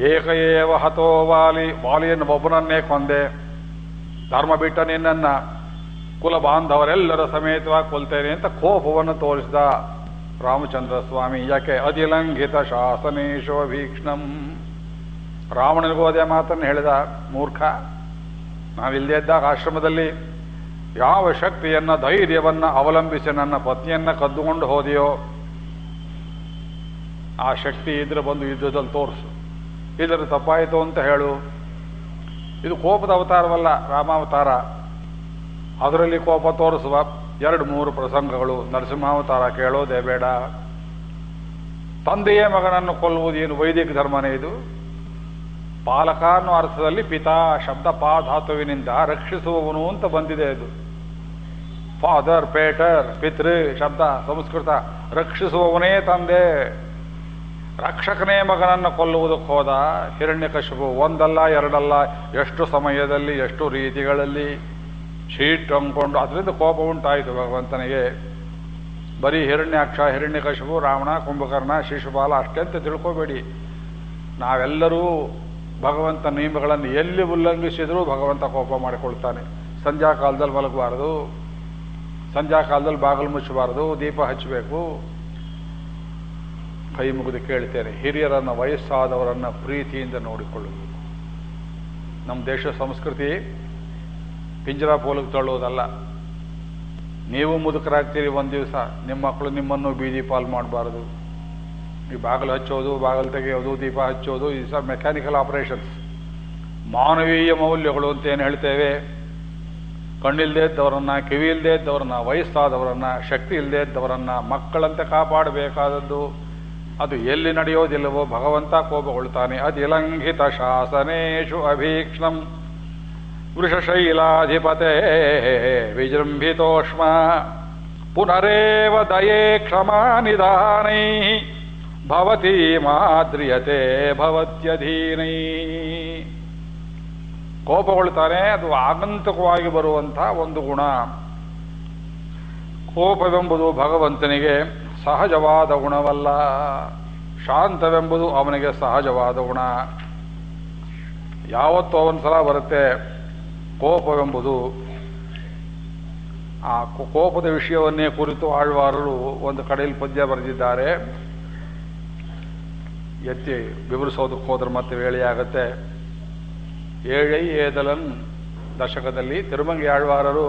ಏಕಏವ ಹತೋ ವಾಲಿ. ವಾಲಿಯನ್ನು ಒಬ್ಬನನ್ನೇ ಕೊಂದೆ. ಧರ್ಮ ಬಿಟ್ಟ ನಿನ್ನ ಕುಲ ಬಾಂಧವರೆಲ್ಲರ ಸಮೇತವಾಗಿ ಕೊಲ್ತೇನೆ ಅಂತ ಕೋಪವನ್ನು ತೋರಿಸಿದ ರಾಮಚಂದ್ರ ಸ್ವಾಮಿ. ಯಾಕೆ? ಅಧಿಲಂಘಿತ ಶಾಸನೇಶೋ ಭೀಕ್ಷ್ಣಂ. ರಾವಣನಿಗೂ ಅದೇ ಮಾತನ್ನು ಹೇಳಿದ ಮೂರ್ಖ, ನಾವಿಲ್ಲದೇ ಇದ್ದಾಗ ಆಶ್ರಮದಲ್ಲಿ ಯಾವ ಶಕ್ತಿಯನ್ನು, ಧೈರ್ಯವನ್ನು ಅವಲಂಬಿಸಿ ನನ್ನ ಪತ್ನಿಯನ್ನು ಕದ್ದುಕೊಂಡು ಹೋದೆಯೋ, ಆ ಶಕ್ತಿ ಇದ್ರೆ ಬಂದು ಯುದ್ಧದಲ್ಲಿ ತೋರಿಸು. ಇದರ ತಪ್ಪಾಯಿತು ಅಂತ ಹೇಳು. ಇದು ಕೋಪದ ಅವತಾರವಲ್ಲ, ರಾಮಾವತಾರ. ಅದರಲ್ಲಿ ಕೋಪ ತೋರಿಸುವ ಎರಡು ಮೂರು ಪ್ರಸಂಗಗಳು. ನರಸಿಂಹಾವತಾರ ಕೇಳೋದೇ ಬೇಡ. ತಂದೆಯೇ ಮಗನನ್ನು ಕೊಲ್ಲುವುದು ಏನು ವೈದಿಕ ಧರ್ಮನೇ ಇದು? ಪಾಲಕ ಅನ್ನೋ ಅರ್ಥದಲ್ಲಿ ಪಿತಾ ಶಬ್ದ ಪಾ ಧಾತುವಿನಿಂದ ರಕ್ಷಿಸುವವನು ಅಂತ ಬಂದಿದೆ ಅದು. ಫಾದರ್ ಪೇಟರ್ ಪಿತೃ, ಶಬ್ದ, ಸಂಸ್ಕೃತ, ರಕ್ಷಿಸುವವನೇ ತಂದೆ. ರಕ್ಷಕನೇ ಮಗನನ್ನು ಕೊಲ್ಲುವುದಕ್ಕೆ ಹೋದ ಹಿರಣ್ಯಕಶಿಪು ಒಂದಲ್ಲ, ಎರಡಲ್ಲ, ಎಷ್ಟು ಸಮಯದಲ್ಲಿ, ಎಷ್ಟು ರೀತಿಗಳಲ್ಲಿ ಶೀಟ್ ಅಂದ್ಕೊಂಡು ಅದರಿಂದ ಕೋಪ ಉಂಟಾಯಿತು ಭಗವಂತನಿಗೆ. ಬರೀ ಹಿರಣ್ಯಾಕ್ಷ ಹಿರಣ್ಯಕಶಿಪು ರಾವಣ, ಕುಂಭಕರ್ಣ, ಶಿಶುಪಾಲ ಅಷ್ಟೇ ಅಂತ ತಿಳ್ಕೋಬೇಡಿ. ನಾವೆಲ್ಲರೂ ಭಗವಂತ ನಿಯಮಗಳನ್ನು ಎಲ್ಲಿ ಉಲ್ಲಂಘಿಸಿದರೂ ಭಗವಂತ ಕೋಪ ಮಾಡಿಕೊಳ್ತಾನೆ. ಸಂಧ್ಯಾ ಕಾಲದಲ್ಲಿ ಮಲಗಬಾರ್ದು. ಸಂಧ್ಯಾ ಕಾಲದಲ್ಲಿ ಬಾಗಿಲು ಮುಚ್ಚಬಾರ್ದು. ದೀಪ ಹಚ್ಚಬೇಕು. ಕೈ ಮುಗಿದು ಕೇಳ್ತೇನೆ, ಹಿರಿಯರನ್ನು, ವಯಸ್ಸಾದವರನ್ನು ಪ್ರೀತಿಯಿಂದ ನೋಡಿಕೊಳ್ಳಬೇಕು ನಮ್ಮ ದೇಶ ಸಂಸ್ಕೃತಿ ಪಿಂಜರ ಪೋಲಿಗೆ ತಳ್ಳೋದಲ್ಲ ನೀವು ಮುದುಕರಾಗ್ತೀರಿ ಒಂದು ದಿವಸ ನಿಮ್ಮ ಮಕ್ಕಳು ನಿಮ್ಮನ್ನು ಬೀದಿ ಪಾಲು ಮಾಡಬಾರದು. ಈ ಬಾಗಿಲು ಹಚ್ಚೋದು, ಬಾಗಿಲು ತೆಗೆಯೋದು, ದೀಪ ಹಚ್ಚೋದು, ಈ ಸಹ ಮೆಕ್ಯಾನಿಕಲ್ ಆಪರೇಷನ್ಸ್ ಮಾನವೀಯ ಮೌಲ್ಯಗಳು ಅಂತ ಏನು ಹೇಳ್ತೇವೆ? ಕಣ್ಣಿಲ್ದೇ ಇದ್ದವರನ್ನ ಕಿವಿ ಇಲ್ಲದೆ ಇದ್ದವರನ್ನ, ವಯಸ್ಸಾದವರನ್ನ ಶಕ್ತಿ ಇಲ್ಲದೆ ಇದ್ದವರನ್ನ, ಮಕ್ಕಳಂತೆ ಕಾಪಾಡಬೇಕಾದದ್ದು, ಅದು ಎಲ್ಲಿ ನಡೆಯೋದಿಲ್ಲವೋ ಭಗವಂತ ಕೋಪಗೊಳ್ತಾನೆ. ಅದಿಲಂಘಿತ ಶಾಸನೇಶು ಅಭೀಕ್ಷ್ಣಂ. ವೃಷಶೈಲಾಧಿಪತೆ ವಿಜೃಂಭಿತೋಷ್ಮ. ಪುನರೇವ ದಯೇ ಕ್ಷಮಾ ನಿಧಾನೈ ಭವತಿ ಮಾದ್ರಿಯತೆ ಭವತ್ಯಧೀನೈ ಕೋಪಗೊಳ್ತಾನೆ, ಅದು ಆಗಂತಕವಾಗಿ ಬರುವಂತಹ ಒಂದು ಗುಣ. ಕೋಪವೆಂಬುದು ಭಗವಂತನಿಗೆ ಸಹಜವಾದ ಗುಣವಲ್ಲ. ಶಾಂತವೆಂಬುದು ಅವನಿಗೆ ಸಹಜವಾದ ಗುಣ. ಯಾವತ್ತೂ ಒಂದ್ಸಲ ಬರುತ್ತೆ ಕೋಪವೆಂಬುದು. ಆ ಕೋಪದ ವಿಷಯವನ್ನೇ ಕುರಿತು ಆಳ್ವಾರರು ಒಂದು ಕಡೆಯಲ್ಲಿ ಪದ್ಯ ಬರೆದಿದ್ದಾರೆ. ಎತ್ತಿ ವಿವರಿಸೋದಕ್ಕೆ ಹೋದ್ರೆ ಮತ್ತೆ ವೇಳೆಯಾಗತ್ತೆ ಏಳೈ ಏದಲನ್ ದಶಕದಲ್ಲಿ ತಿರುಮಂಗಿ ಆಳ್ವಾರರು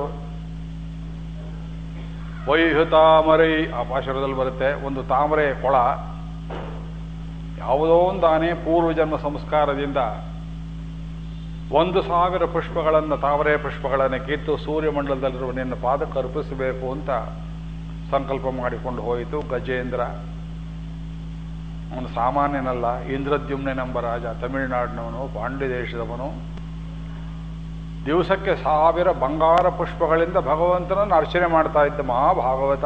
ವೈಹು ಆ ಪಾಶರದಲ್ಲಿ ಬರುತ್ತೆ, ಒಂದು ತಾಮರೆ ಕೊಳ. ಯಾವುದೋ ಒಂದು ಆನೆ ಪೂರ್ವಜನ್ಮ ಸಂಸ್ಕಾರದಿಂದ ಒಂದು ಸಾವಿರ ಪುಷ್ಪಗಳನ್ನು, ತಾವರೆ ಪುಷ್ಪಗಳನ್ನು ಕಿತ್ತು ಸೂರ್ಯಮಂಡಲದಲ್ಲಿರುವ ನಿನ್ನ ಪಾದಕ್ಕೆ ಅರ್ಪಿಸಬೇಕು ಅಂತ ಸಂಕಲ್ಪ ಮಾಡಿಕೊಂಡು ಹೋಯಿತು ಗಜೇಂದ್ರ. ಅವನು ಸಾಮಾನ್ಯನಲ್ಲ ಇಂದ್ರದ್ಯುಮ್ನೆಂಬ ರಾಜ, ತಮಿಳುನಾಡಿನವನು, ಪಾಂಡ್ಯ ದೇಶದವನು. ದಿವಸಕ್ಕೆ ಸಾವಿರ ಬಂಗಾರ ಪುಷ್ಪಗಳಿಂದ ಭಗವಂತನನ್ನು ಅರ್ಚನೆ ಮಾಡ್ತಾ ಇದ್ದ ಮಹಾಭಾಗವತ.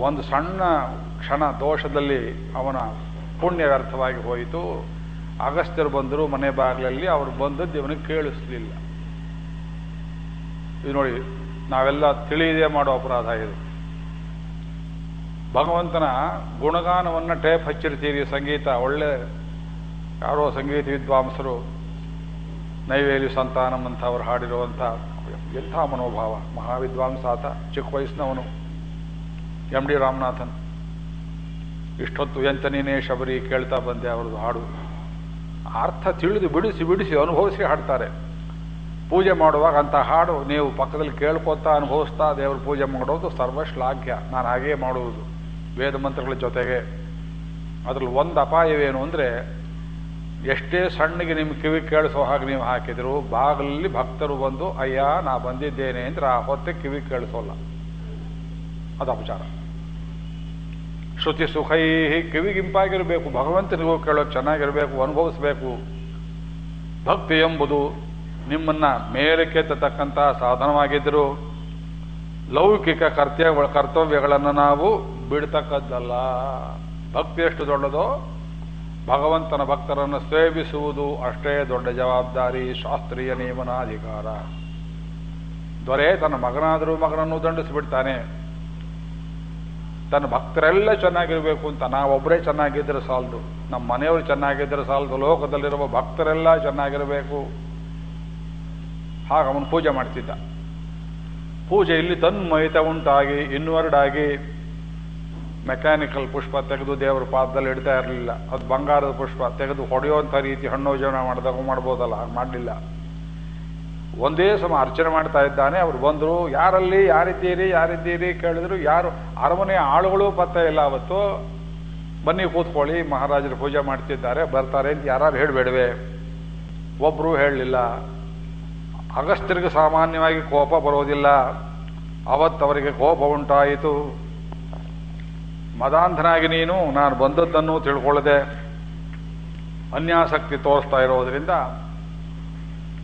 ಒಂದು ಸಣ್ಣ ಕ್ಷಣ ದೋಷದಲ್ಲಿ ಅವನ ಪುಣ್ಯ ವ್ಯರ್ಥವಾಗಿ ಹೋಯಿತು. ಅಗಸ್ತ್ಯರು ಬಂದರು ಮನೆ ಬಾಗಿಲಲ್ಲಿ ಅವರು ಬಂದದ್ದು ಇವನಿಗೆ ಕೇಳಿಸ್ಲಿಲ್ಲ. ಇದು ನೋಡಿ, ನಾವೆಲ್ಲ ತಿಳಿಯದೇ ಮಾಡೋ ಅಪರಾಧ ಇದು. ಭಗವಂತನ ಗುಣಗಾನವನ್ನು ಟೇಪ್ ಹಚ್ಚಿರ್ತೀರಿ ಸಂಗೀತ. ಒಳ್ಳೆ ಯಾರೋ ಸಂಗೀತ ವಿದ್ವಾಂಸರು, ನೈವೇಲಿ ಸಂತಾನಂ ಅಂತ ಅವರು ಹಾಡಿರುವಂಥ ಎಂಥ ಮನೋಭಾವ. ಮಹಾವಿದ್ವಾಂಸ ಆತ, ಚಿಕ್ಕ ವಯಸ್ಸಿನವನು, ಎಂ ಡಿ ರಾಮನಾಥನ್. ಇಷ್ಟೊತ್ತು ಎಂತ ನೀನೇ ಶಬರಿ ಕೇಳ್ತಾ ಬಂದೆ ಅವ್ರದ್ದು ಹಾಡು. ಅರ್ಥ ತಿಳಿದು ಬಿಡಿಸಿ ಬಿಡಿಸಿ ಅನುಭವಿಸಿ ಹಾಡ್ತಾರೆ. ಪೂಜೆ ಮಾಡುವಾಗ ಅಂತ ಹಾಡು ನೀವು ಪಕ್ಕದಲ್ಲಿ ಕೇಳ್ಕೊತಾ ಅನುಭವಿಸ್ತಾ ದೇವರು ಪೂಜೆ ಮಾಡೋದು ಸರ್ವಶ್ಲಾಘ್ಯ. ನಾನು ಹಾಗೇ ಮಾಡುವುದು. ವೇದ ಮಂತ್ರಗಳ ಜೊತೆಗೆ ಅದರಲ್ಲಿ ಒಂದು ಅಪಾಯವೇನು ಅಂದರೆ ಎಷ್ಟೇ ಸಣ್ಣಗೆ ನಿಮ್ಮ ಕಿವಿ ಕೇಳಿಸೋ ಹಾಗೆ ನೀವು ಹಾಕಿದ್ರು ಬಾಗಲಲ್ಲಿ ಭಕ್ತರು ಬಂದು, ಅಯ್ಯ, ನಾ ಬಂದಿದ್ದೇನೆ ಅಂದ್ರೆ ಆ ಹೊತ್ತೆ ಕಿವಿ ಕೇಳಿಸೋಲ್ಲ. ಅದು ಅಪಚಾರ. ಶ್ರುತಿ ಸುಖೈ ಕಿವಿಗಿಂಪಾಗಿರಬೇಕು ಭಗವಂತನಿಗೂ ಕೇಳೋಕೆ ಚೆನ್ನಾಗಿರಬೇಕು, ಅನುಭವಿಸಬೇಕು. ಭಕ್ತಿ ಎಂಬುದು ನಿಮ್ಮನ್ನ ಮೇಲಕ್ಕೆತ್ತತಕ್ಕಂಥ ಸಾಧನವಾಗಿದ್ದರು, ಲೌಕಿಕ ಕರ್ತವ್ಯ ಕರ್ತವ್ಯಗಳನ್ನು ನಾವು ಬಿಡ್ತಕ್ಕದ್ದಲ್ಲ. ಭಕ್ತಿ ಎಷ್ಟು ದೊಡ್ಡದೋ? ಭಗವಂತನ ಭಕ್ತರನ್ನು ಸೇವಿಸುವುದು ಅಷ್ಟೇ ದೊಡ್ಡ ಜವಾಬ್ದಾರಿ, ಶಾಸ್ತ್ರೀಯ ನಿಯಮನಾಧಿಕಾರ. ದೊರೆ, ತನ್ನ ಮಗನಾದರೂ ಮಗನನ್ನು ದಂಡಿಸಿಬಿಡ್ತಾನೆ. ತನ್ನ ಭಕ್ತರೆಲ್ಲ ಚೆನ್ನಾಗಿರಬೇಕು ಅಂತ ನಾವೊಬ್ಬರೇ ಚೆನ್ನಾಗಿದ್ದರೆ ಸಾಲದು. ನಮ್ಮ ಮನೆಯವರು ಚೆನ್ನಾಗಿದ್ದರೆ ಸಾಲದು, ಲೋಕದಲ್ಲಿರುವ ಭಕ್ತರೆಲ್ಲ ಚೆನ್ನಾಗಿರಬೇಕು. ಹಾಗ ಅವನು ಪೂಜೆ ಮಾಡ್ತಿದ್ದ. ಪೂಜೆಯಲ್ಲಿ ತನ್ಮಯಿತ ಉಂಟಾಗಿ ಇನ್ವರ್ಡ್ ಆಗಿ ಮೆಕ್ಯಾನಿಕಲ್ ಪುಷ್ಪ ತೆಗೆದು ದೇವರ ಪಾದದಲ್ಲಿ ಇಡ್ತಾ ಇರಲಿಲ್ಲ. ಅದು ಬಂಗಾರದ ಪುಷ್ಪ. ತೆಗೆದು ಹೊಡೆಯುವಂಥ ರೀತಿ ಹಣ್ಣು ಜೀವನ ಮಾಡಿದಾಗ ಮಾಡ್ಬೋದಲ್ಲ ಮಾಡಲಿಲ್ಲ. ಒಂದೇ ಸಮ ಅರ್ಚನೆ ಮಾಡ್ತಾ ಇದ್ದಾನೆ. ಅವ್ರು ಬಂದರು, ಯಾರಲ್ಲಿ, ಯಾರಿದ್ದೀರಿ ಯಾರಿದ್ದೀರಿ? ಕೇಳಿದ್ರು. ಯಾರು, ಅರಮನೆ ಆಳುಗಳು ಪತ್ತೆ ಇಲ್ಲ ಅವತ್ತು. ಬನ್ನಿ ಕೂತ್ಕೊಳ್ಳಿ, ಮಹಾರಾಜರು ಪೂಜೆ ಮಾಡ್ತಿದ್ದಾರೆ, ಬರ್ತಾರೆ ಅಂತ ಯಾರು ಹೇಳಬೇಡವೆ? ಒಬ್ಬರು ಹೇಳಲಿಲ್ಲ. ಅಗಸ್ತ್ಯರಿಗೆ ಸಾಮಾನ್ಯವಾಗಿ ಕೋಪ ಬರೋದಿಲ್ಲ. ಅವತ್ತವರಿಗೆ ಕೋಪ ಉಂಟಾಯಿತು. ಮದಾಂಧನಾಗಿ ನೀನು, ನಾನು ಬಂದದ್ದನ್ನು ತಿಳ್ಕೊಳ್ಳದೆ ಅನ್ಯಾಸಕ್ತಿ ತೋರಿಸ್ತಾ ಇರೋದ್ರಿಂದ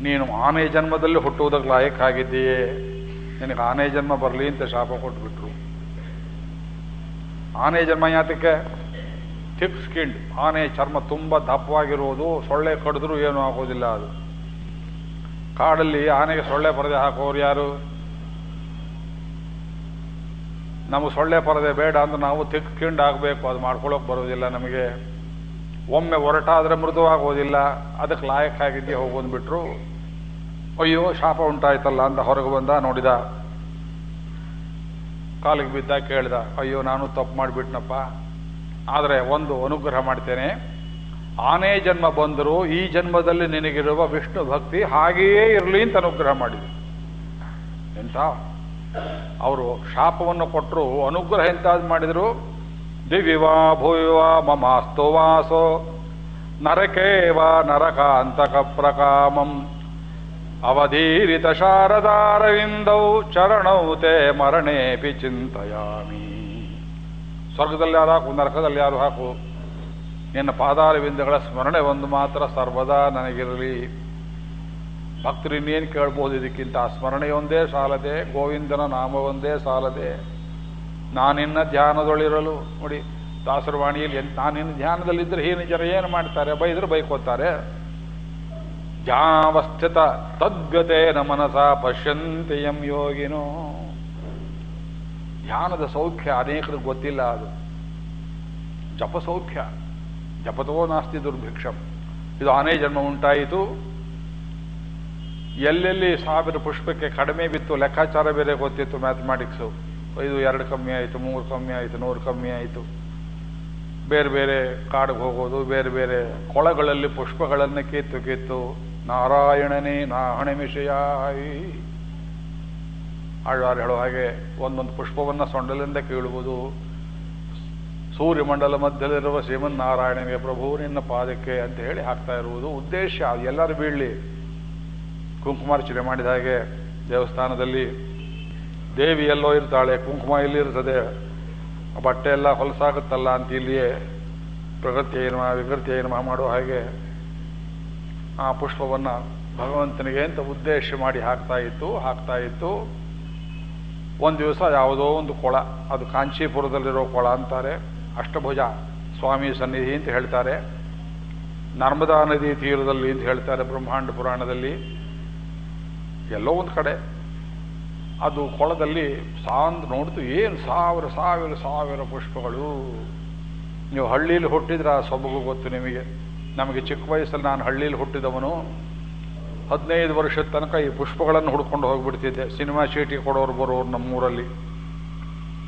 ನೀನು ಆನೆ ಜನ್ಮದಲ್ಲಿ ಹುಟ್ಟುವುದಕ್ಕೆ ಲಾಯಕ್ಕಾಗಿದ್ದೀಯೇ? ನಿನಗೆ ಆನೆ ಜನ್ಮ ಬರಲಿ ಅಂತ ಶಾಪ ಕೊಟ್ಬಿಟ್ರು. ಆನೆ ಜನ್ಮ ಯಾತಕ್ಕೆ? ಥಿಕ್ ಸ್ಕಿಂಡ್ ಆನೆ ಚರ್ಮ ತುಂಬ ದಪ್ಪವಾಗಿರುವುದು ಸೊಳ್ಳೆ ಕಡಿದ್ರೂ ಏನೂ ಆಗೋದಿಲ್ಲ ಅದು. ಕಾಡಲ್ಲಿ ಆನೆಗೆ ಸೊಳ್ಳೆ ಪರದೆ ಹಾಕೋರು ಯಾರು? ನಮಗೆ ಸೊಳ್ಳೆ ಪರದೆ ಬೇಡ ಅಂದ್ರೆ ನಾವು ತಿಕ್ಕಿಂಡ್ ಆಗಬೇಕು, ಅದು ಮಾಡ್ಕೊಳ್ಳೋಕೆ ಬರೋದಿಲ್ಲ ನಮಗೆ. ಒಮ್ಮೆ ಹೊರಟಾದರೆ ಮೃದುವಾಗೋದಿಲ್ಲ, ಅದಕ್ಕೆ ಲಾಯಕ್ ಆಗಿದ್ಯಾ ಹೋಗೋಂದ್ಬಿಟ್ರು ಅಯ್ಯೋ, ಶಾಪ ಉಂಟಾಯ್ತಲ್ಲ ಅಂತ ಹೊರಗೆ ಬಂದ, ನೋಡಿದ. ಕಾಲಿಗೆ ಬಿದ್ದ, ಕೇಳ್ದ, ಅಯ್ಯೋ, ನಾನು ತಪ್ಪು ಮಾಡಿಬಿಟ್ನಪ್ಪ. ಆದರೆ ಒಂದು ಅನುಗ್ರಹ ಮಾಡ್ತೇನೆ, ಆನೆ ಜನ್ಮ ಬಂದರೂ ಈ ಜನ್ಮದಲ್ಲಿ ನಿನಗಿರುವ ವಿಷ್ಣು ಭಕ್ತಿ ಹಾಗೆಯೇ ಇರಲಿ ಅಂತ ಅನುಗ್ರಹ ಮಾಡಿದೆ. ಎಂತ ಅವರು ಶಾಪವನ್ನು ಕೊಟ್ಟರು, ಅನುಗ್ರಹ ಎಂತಾದ್ ಮಾಡಿದರು? ದಿವಿವಾ ಭೂವಿವಾ ಮಮಾಸ್ತು ವಾಸೋ. ನರಕೇವ ನರಕಾಂತಕ ಪ್ರಕಾಮಂ. ಅವಧೀರಿತ ಶಾರದಾರವಿಂದೌ ಚರಣೌ ತೇ ಮರಣೇಪಿ ಚಿಂತಯಾಮಿ. ಸ್ವರ್ಗದಲ್ಲಿ ಯಾರು ಹಾಕು, ನರಕದಲ್ಲಿ ಯಾರು ಹಾಕು? ನಿನ್ನ ಪಾದಾರವಿಂದಗಳ ಸ್ಮರಣೆ ಒಂದು ಮಾತ್ರ ಸರ್ವದಾ ನನಗಿರಲಿ. ಭಕ್ತರು ಇನ್ನೇನು ಕೇಳ್ಬೋದು ಇದಕ್ಕಿಂತ? ಸ್ಮರಣೆಯೊಂದೇ ಸಾಲದೆ, ಗೋವಿಂದನ ನಾಮವೊಂದೇ ಸಾಲದೆ. ನಾನಿನ್ನ ಧ್ಯಾನದೊಳಿರಲು, ನೋಡಿ ದಾಸರವಾಣಿಯಲ್ಲಿ ನಾನಿನ್ನ ಧ್ಯಾನದಲ್ಲಿದ್ದರೆ ಏನು ಜನ ಏನು ಮಾಡ್ತಾರೆ? ಬೈದ್ರೆ ಬೈಕೋತಾರೆ. ಧ್ಯಾವಸ್ಥಿತ ತದ್ಗತೇನ ಮನಸ ಪಶ್ಯಂತಿ ಯಂ ಯೋಗಿನೋ. ಧ್ಯಾನದ ಸೌಖ್ಯ ಅನೇಕರಿಗೆ ಗೊತ್ತಿಲ್ಲ ಅದು. ಜಪ ಸೌಖ್ಯ ಜಪತೋ ನಾಸ್ತಿ ದುರ್ಭಿಕ್ಷಂ. ಇದು ಆನೆ ಜನ್ಮ ಉಂಟಾಯಿತು. ಎಲ್ಲೆಲ್ಲಿ ಸಾವಿರ ಪುಷ್ಪಕ್ಕೆ ಕಡಿಮೆ ಬಿತ್ತು, ಲೆಕ್ಕಾಚಾರ ಬೇರೆ ಗೊತ್ತಿತ್ತು ಮ್ಯಾಥಮೆಟಿಕ್ಸು ಇದು ಎರಡು ಕಮ್ಮಿ ಆಯಿತು, ಮೂರು ಕಮ್ಮಿ ಆಯಿತು, ನೂರು ಕಮ್ಮಿ ಆಯಿತು. ಬೇರೆ ಬೇರೆ ಕಾಡಿಗೆ ಹೋಗೋದು, ಬೇರೆ ಬೇರೆ ಕೊಳಗಳಲ್ಲಿ ಪುಷ್ಪಗಳನ್ನು ಕಿತ್ತು ಕಿತ್ತು, ನಾರಾಯಣನೇ, ನಾಹಣೆ ವಿಷಯಾಯಿ. ಆಳ್ವಾರು ಹೇಳೋ ಹಾಗೆ ಒಂದೊಂದು ಪುಷ್ಪವನ್ನು ಸೊಂಡಲಿಂದ ಕೀಳುವುದು. ಸೂರ್ಯಮಂಡಲ ಮಧ್ಯದಲ್ಲಿರುವ ಶ್ರೀಮನ್ನಾರಾಯಣನಿಗೆ ಪ್ರಭು ನಿನ್ನ ಪಾದಕ್ಕೆ ಅಂತ ಹೇಳಿ ಹಾಕ್ತಾ ಇರುವುದು ಉದ್ದೇಶ. ಎಲ್ಲರೂ ಬೀಳಲಿ. ಕುಂಕುಮಾರ್ಚನೆ ಮಾಡಿದ ಹಾಗೆ ದೇವಸ್ಥಾನದಲ್ಲಿ ದೇವಿ ಎಲ್ಲೋ ಇರ್ತಾಳೆ, ಕುಂಕುಮ ಇಲ್ಲಿ ಇರ್ತದೆ? ಬಟ್ಟೆ ಎಲ್ಲ ಹೊಲಸಾಗುತ್ತಲ್ಲ ಅಂತ ಇಲ್ಲಿಯೇ ಪ್ರಗತಿ ಏನು ವಿಕೃತಿ ಏನು ಮಾಡೋ ಹಾಗೆ ಆ ಪುಷ್ಪವನ್ನು ಭಗವಂತನಿಗೆ ಅಂತ ಉದ್ದೇಶ ಮಾಡಿ ಹಾಕ್ತಾ ಇತ್ತು ಹಾಕ್ತಾ ಇತ್ತು. ಒಂದು ದಿವಸ ಯಾವುದೋ ಒಂದು ಕೊಳ, ಅದು ಕಾಂಚೀಪುರದಲ್ಲಿರೋ ಕೊಳ ಅಂತಾರೆ, ಅಷ್ಟಭುಜ ಸ್ವಾಮಿ ಸನ್ನಿಧಿ ಅಂತ ಹೇಳ್ತಾರೆ. ನರ್ಮದಾ ನದಿ ತೀರದಲ್ಲಿ ಅಂತ ಹೇಳ್ತಾರೆ ಬ್ರಹ್ಮಾಂಡ ಪುರಾಣದಲ್ಲಿ. ಎಲ್ಲೋ ಒಂದು ಕಡೆ. ಅದು ಕೊಳದಲ್ಲಿ ಸಾಂದ್ ನೋಡ್ತು, ಏನು ಸಾವಿರ ಸಾವಿರ ಸಾವಿರ ಪುಷ್ಪಗಳು. ನೀವು ಹಳ್ಳೀಲಿ ಹುಟ್ಟಿದ್ರೆ ಆ ಸೊಬಗು ಗೊತ್ತು ನಿಮಗೆ. ನಮಗೆ ಚಿಕ್ಕ ವಯಸ್ಸಲ್ಲಿ ನಾನು ಹಳ್ಳೀಲಿ ಹುಟ್ಟಿದವನು. ಹದಿನೈದು ವರ್ಷದ ತನಕ ಈ ಪುಷ್ಪಗಳನ್ನು ಹುಡ್ಕೊಂಡು ಹೋಗಿಬಿಡ್ತಿದ್ದೆ. ಸಿನಿಮಾ ಚೀಟಿ ಕೊಡೋರು ಬರೋರು ನಮ್ಮೂರಲ್ಲಿ.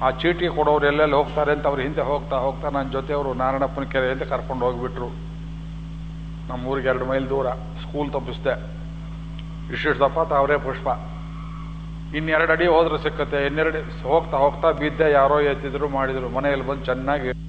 ಆ ಚೀಟಿ ಕೊಡೋರು ಎಲ್ಲೆಲ್ಲಿ ಹೋಗ್ತಾರೆ ಅಂತ ಅವ್ರು ಹಿಂದೆ ಹೋಗ್ತಾ ಹೋಗ್ತಾ ನನ್ನ ಜೊತೆಯವರು ನಾರಾಯಣಪ್ಪನ ಕೆರೆ ಅಂತ ಕರ್ಕೊಂಡು ಹೋಗಿಬಿಟ್ರು. ನಮ್ಮೂರಿಗೆ ಎರಡು ಮೈಲ್ ದೂರ. ಸ್ಕೂಲ್ ತಪ್ಪಿಸ್ದೆ. ಇಷ್ಟಿಷ್ಟು ದಪ್ಪ ಅವರೇ ಪುಷ್ಪ. ಇನ್ನೆರಡು ಅಡಿ ಹೋದ್ರೆ ಸಿಕ್ಕತ್ತೆ, ಇನ್ನೆರಡು ಹೋಗ್ತಾ ಹೋಗ್ತಾ ಬಿದ್ದೆ ಯಾರೋ ಎತ್ತಿದ್ರು, ಮಾಡಿದ್ರು, ಮನೆಯಲ್ಲಿ ಬಂದು ಚೆನ್ನಾಗಿ